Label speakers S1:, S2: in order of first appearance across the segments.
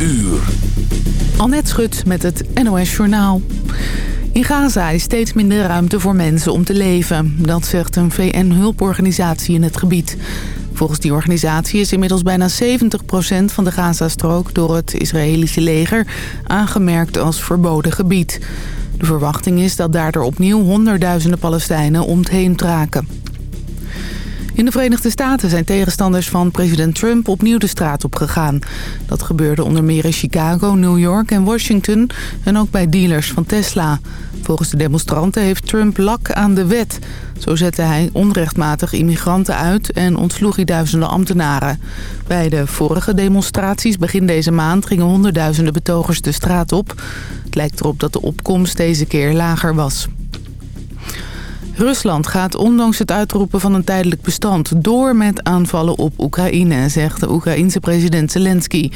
S1: uur.
S2: Annette Schut met het NOS Journaal. In Gaza is steeds minder ruimte voor mensen om te leven. Dat zegt een VN-hulporganisatie in het gebied. Volgens die organisatie is inmiddels bijna 70% van de Gazastrook... door het Israëlische leger aangemerkt als verboden gebied. De verwachting is dat daardoor opnieuw honderdduizenden Palestijnen om het heen traken. In de Verenigde Staten zijn tegenstanders van president Trump opnieuw de straat op gegaan. Dat gebeurde onder meer in Chicago, New York en Washington en ook bij dealers van Tesla. Volgens de demonstranten heeft Trump lak aan de wet. Zo zette hij onrechtmatig immigranten uit en ontsloeg hij duizenden ambtenaren. Bij de vorige demonstraties begin deze maand gingen honderdduizenden betogers de straat op. Het lijkt erop dat de opkomst deze keer lager was. Rusland gaat ondanks het uitroepen van een tijdelijk bestand door met aanvallen op Oekraïne, zegt de Oekraïense president Zelensky.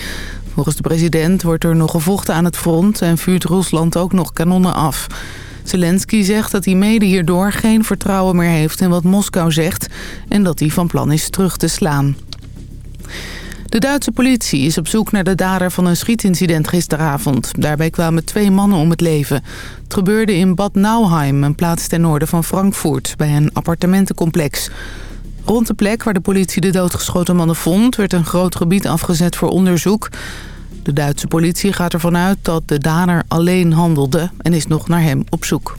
S2: Volgens de president wordt er nog gevochten aan het front en vuurt Rusland ook nog kanonnen af. Zelensky zegt dat hij mede hierdoor geen vertrouwen meer heeft in wat Moskou zegt en dat hij van plan is terug te slaan. De Duitse politie is op zoek naar de dader van een schietincident gisteravond. Daarbij kwamen twee mannen om het leven. Het gebeurde in Bad Nauheim, een plaats ten noorden van Frankfurt, bij een appartementencomplex. Rond de plek waar de politie de doodgeschoten mannen vond... werd een groot gebied afgezet voor onderzoek. De Duitse politie gaat ervan uit dat de dader alleen handelde... en is nog naar hem op zoek.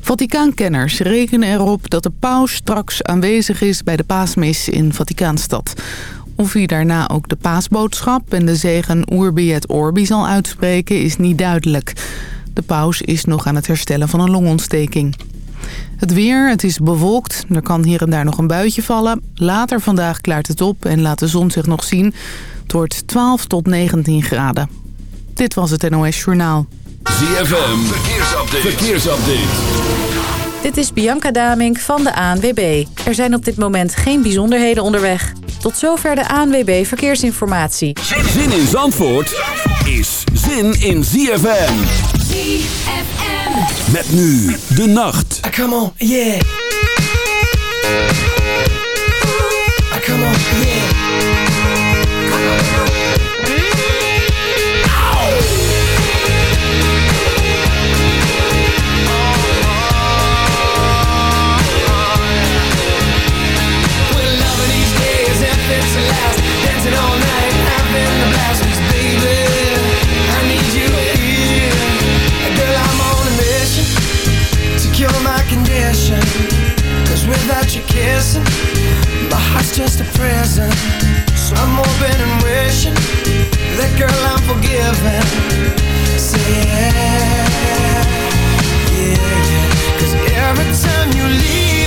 S2: Vaticaankenners rekenen erop dat de paus straks aanwezig is bij de paasmis in Vaticaanstad. Of hij daarna ook de paasboodschap en de zegen Urbi et Orbi zal uitspreken is niet duidelijk. De paus is nog aan het herstellen van een longontsteking. Het weer, het is bewolkt. Er kan hier en daar nog een buitje vallen. Later vandaag klaart het op en laat de zon zich nog zien. Het wordt 12 tot 19 graden. Dit was het NOS Journaal.
S1: ZFM, verkeersupdate. verkeersupdate.
S3: Dit is Bianca Damink van de ANWB. Er zijn op dit moment geen bijzonderheden onderweg. Tot zover de ANWB Verkeersinformatie.
S1: Zin in Zandvoort is zin in ZFM.
S4: ZFM.
S1: Met nu de nacht.
S5: Come on, yeah. Heart's just a prison. So I'm hoping and wishing that girl I'm forgiven. Say yeah, yeah, yeah. 'Cause every time you leave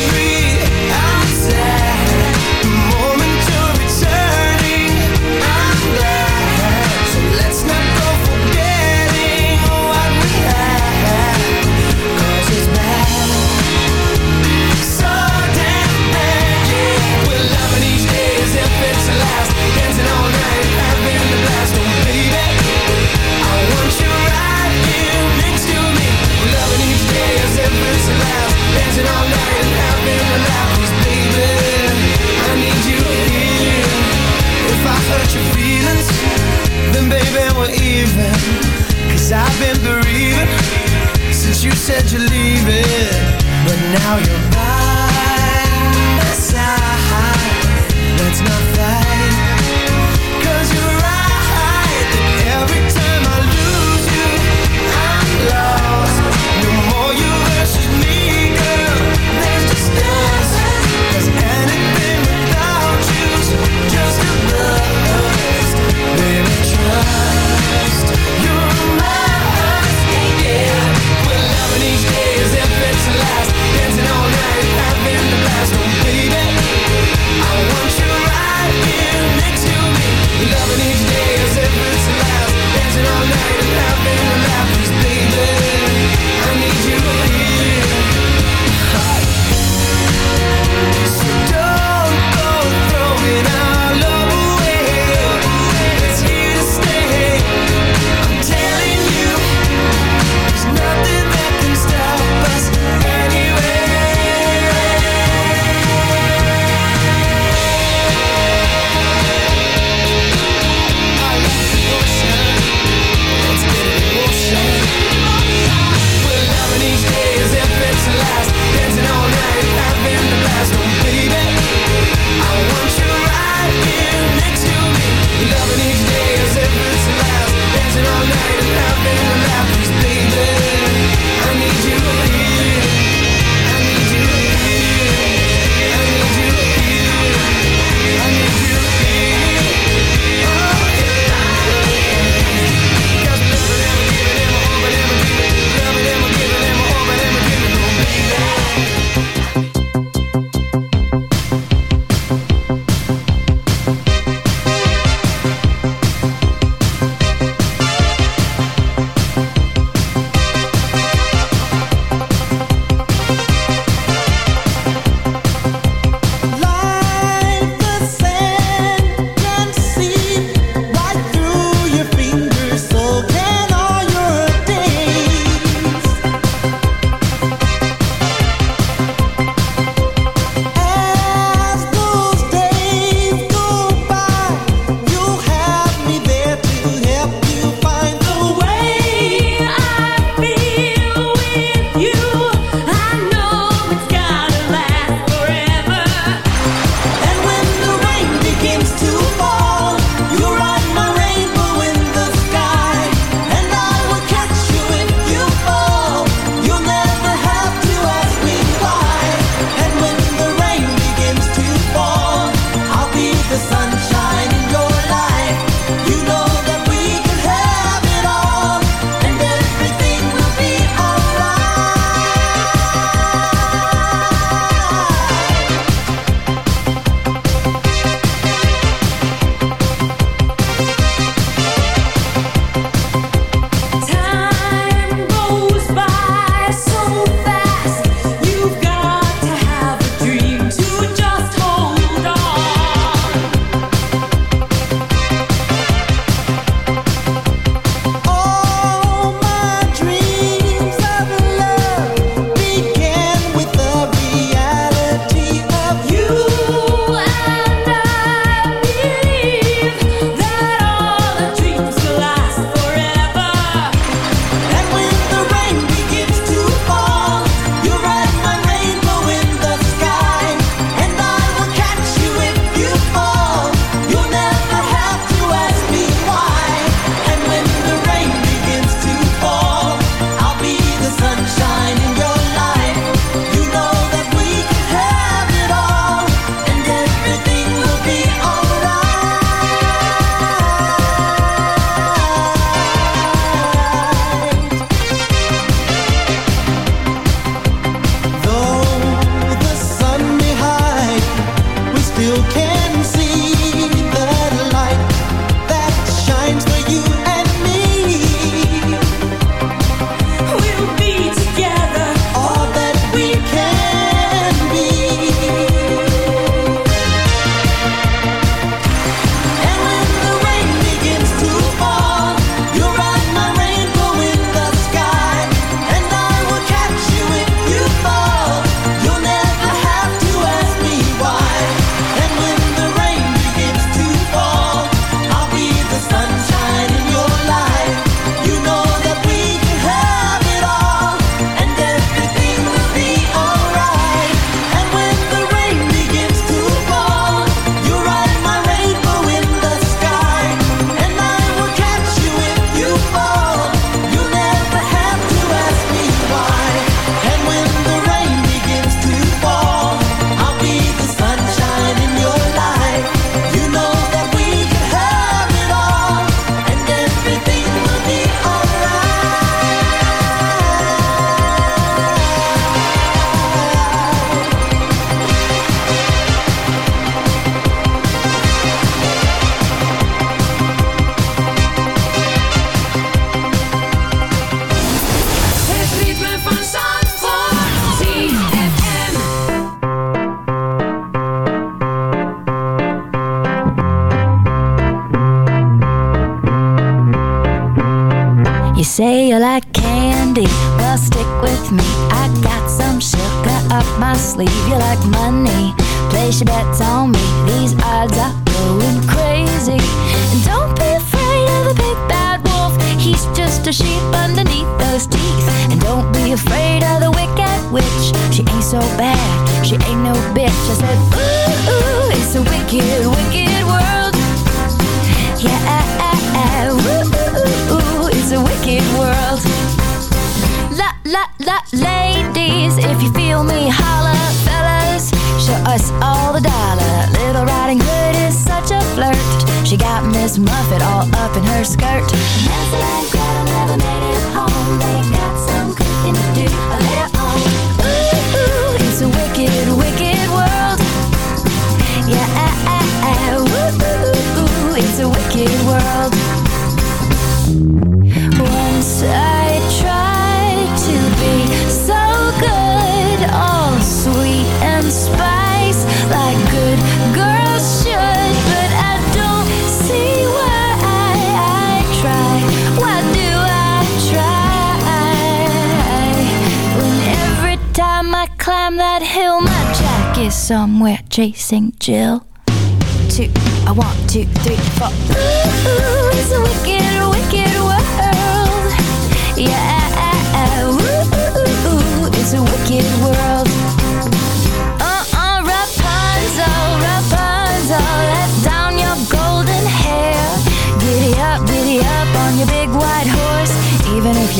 S5: said you're leaving. But now you're by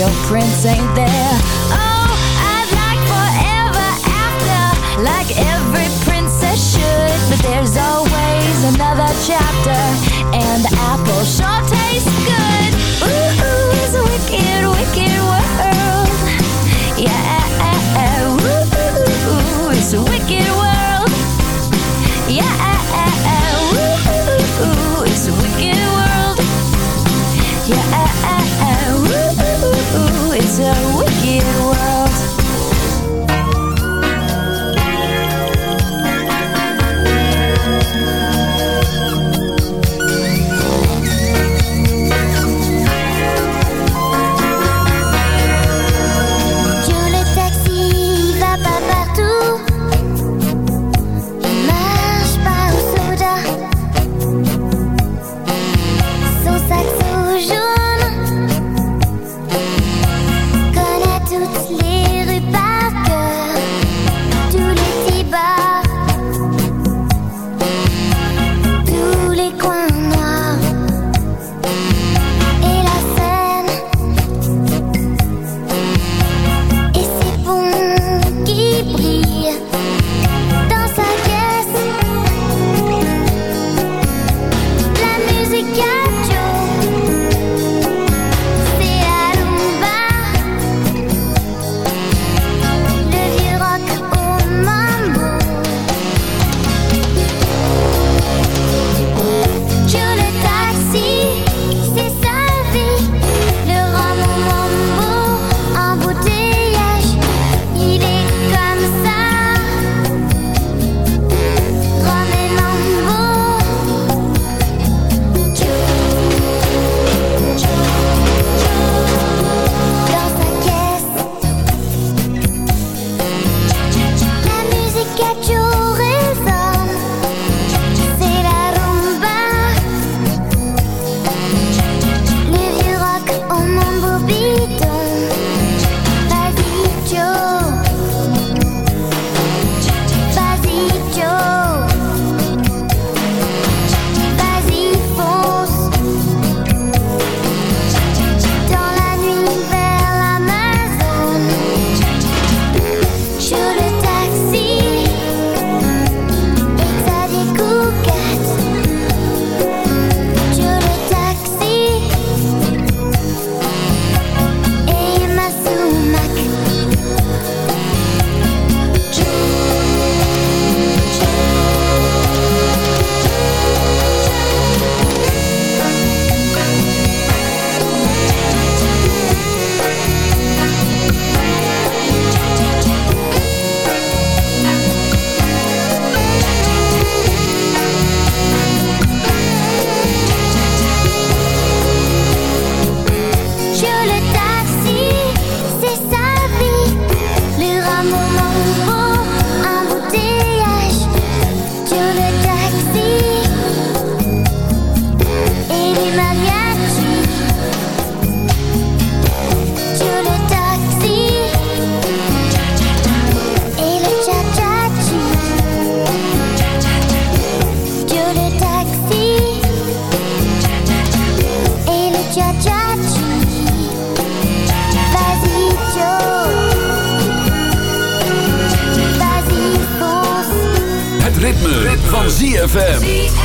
S4: your prince ain't there. Oh,
S1: ZFM.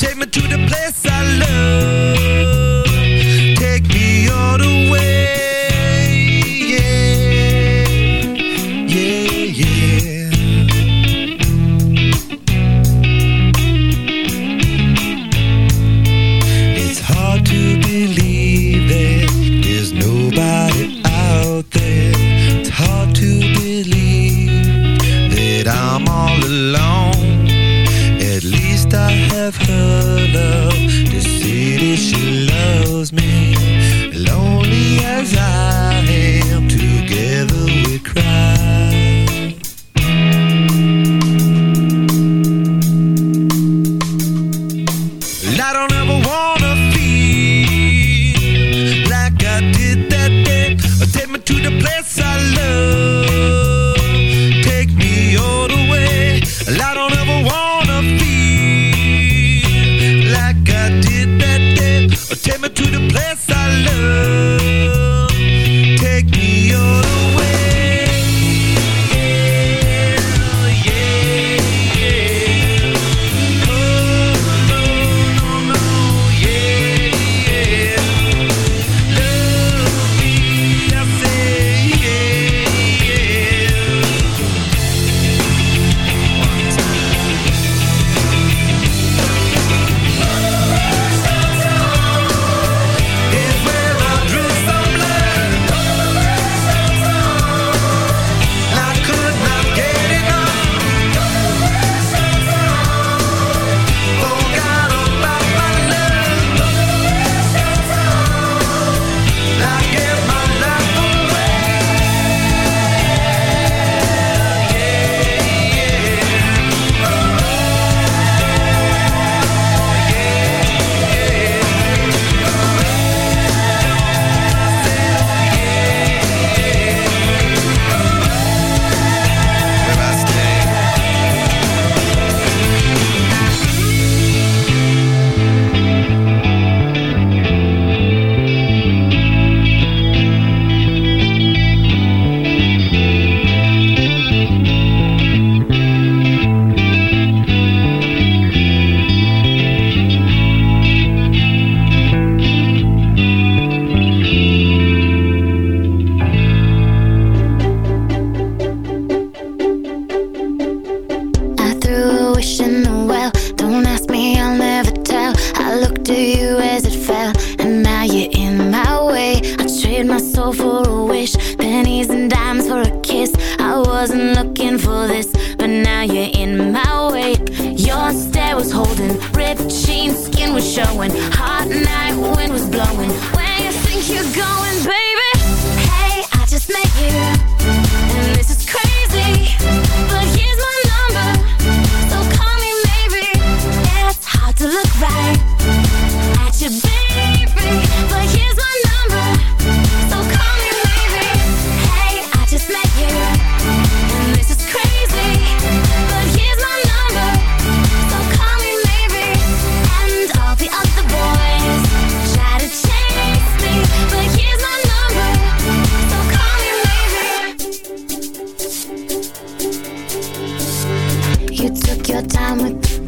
S6: Take me to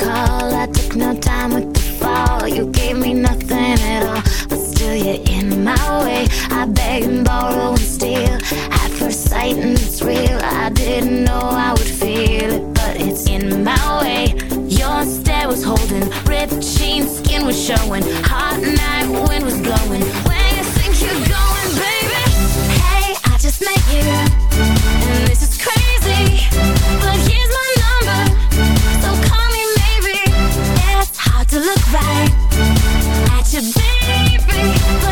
S6: call. I
S4: took no time with the fall. You gave me nothing at all, but still you're in my way. I beg and borrow and steal at first sight, and it's real. I didn't know I would feel it, but it's in my way. Your stare was holding, ripped jeans, skin was showing, hot night wind was blowing. Where you think you're going, baby? Hey, I just met you, and this is crazy. look right at your baby.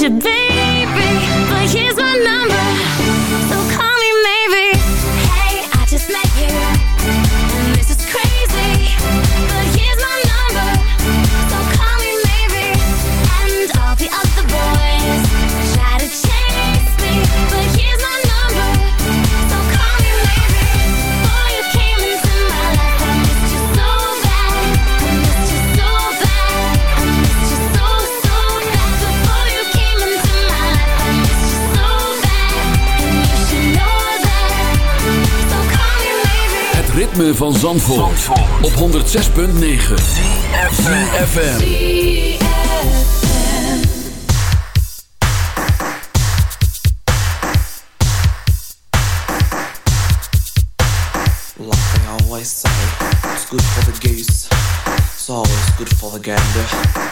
S4: should
S1: be ritme van Zandvoort, op 106.9 ZFM
S7: Like they always say, it's good for the gays, it's always good for the gander.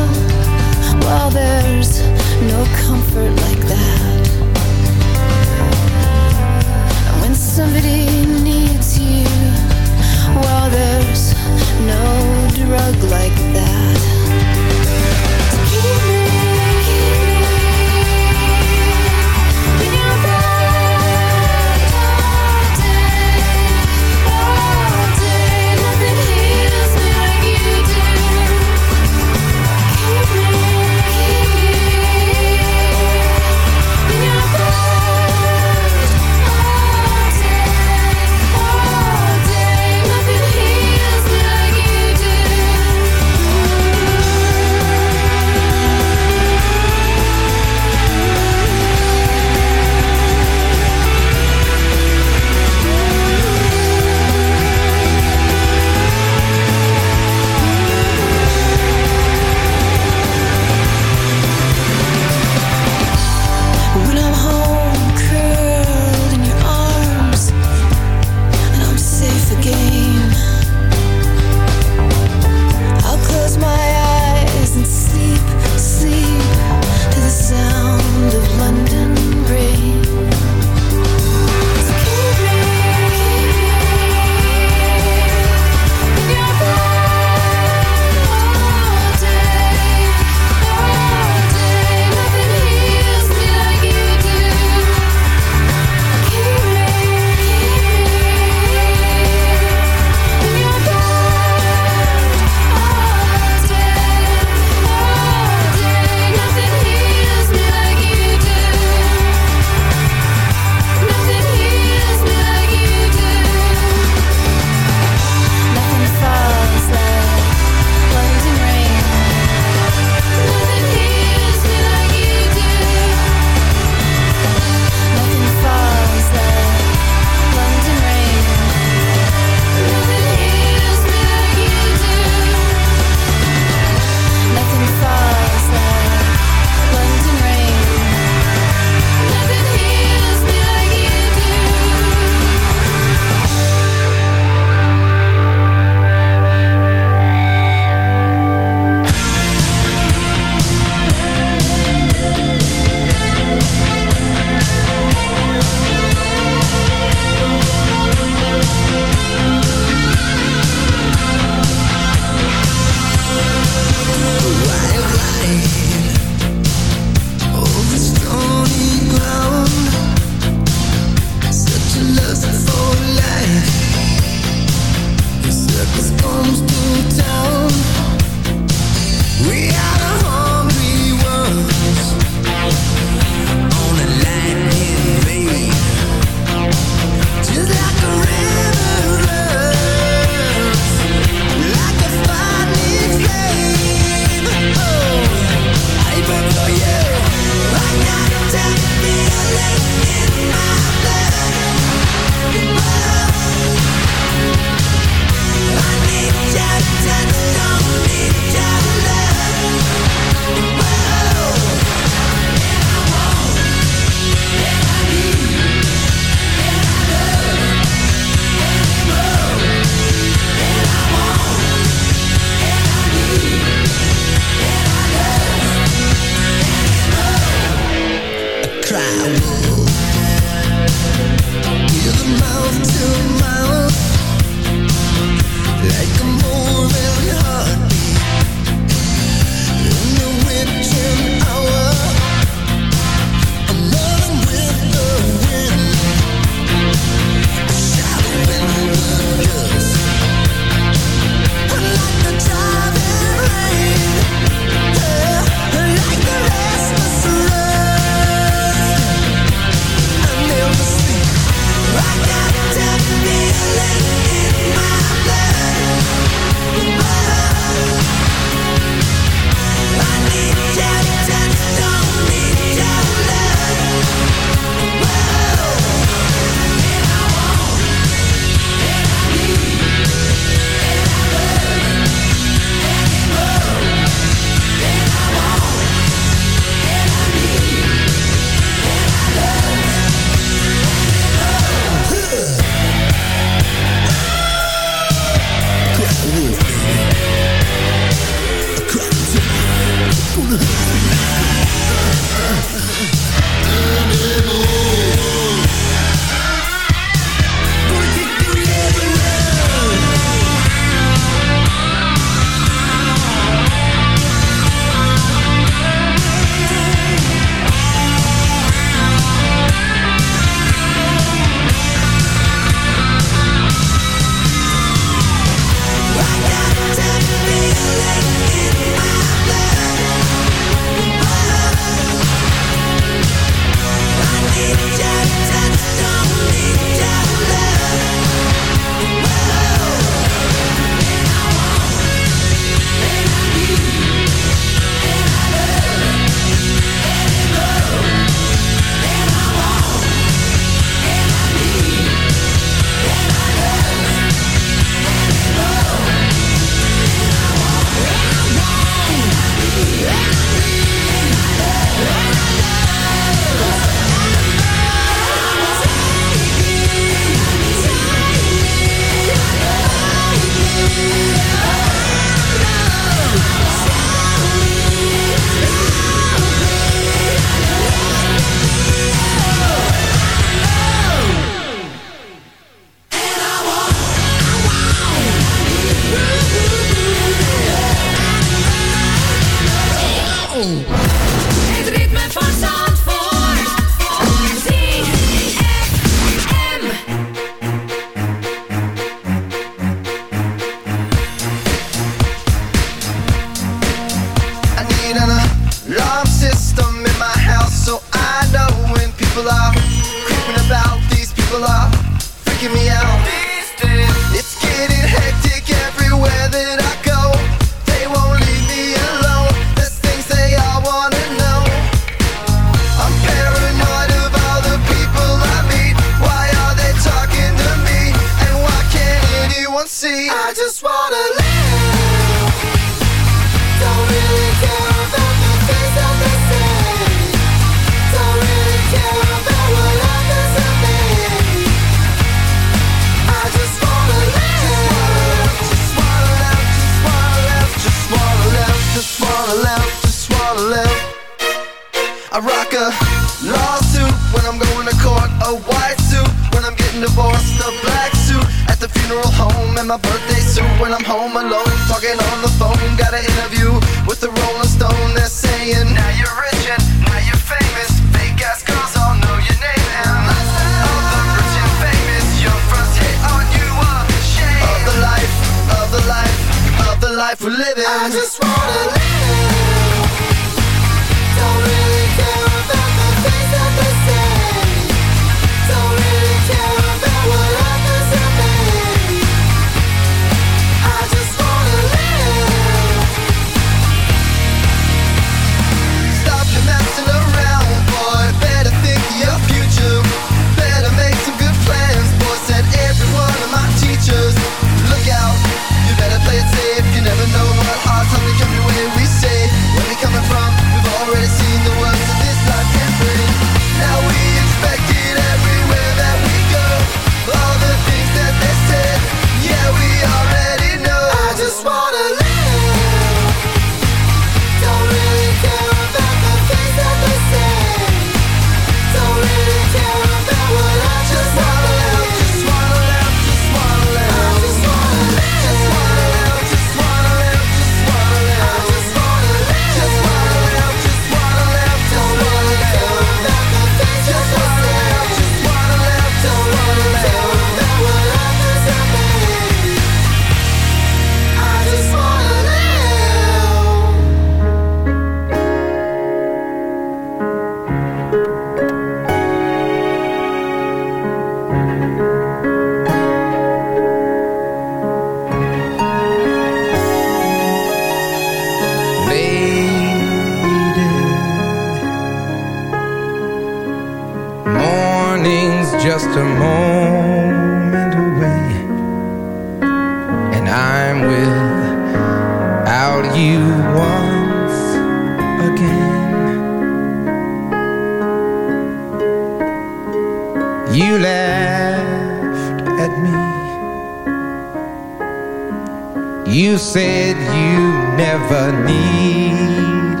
S8: said you never
S5: needed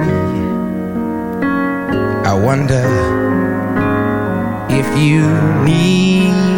S5: me. I wonder if you need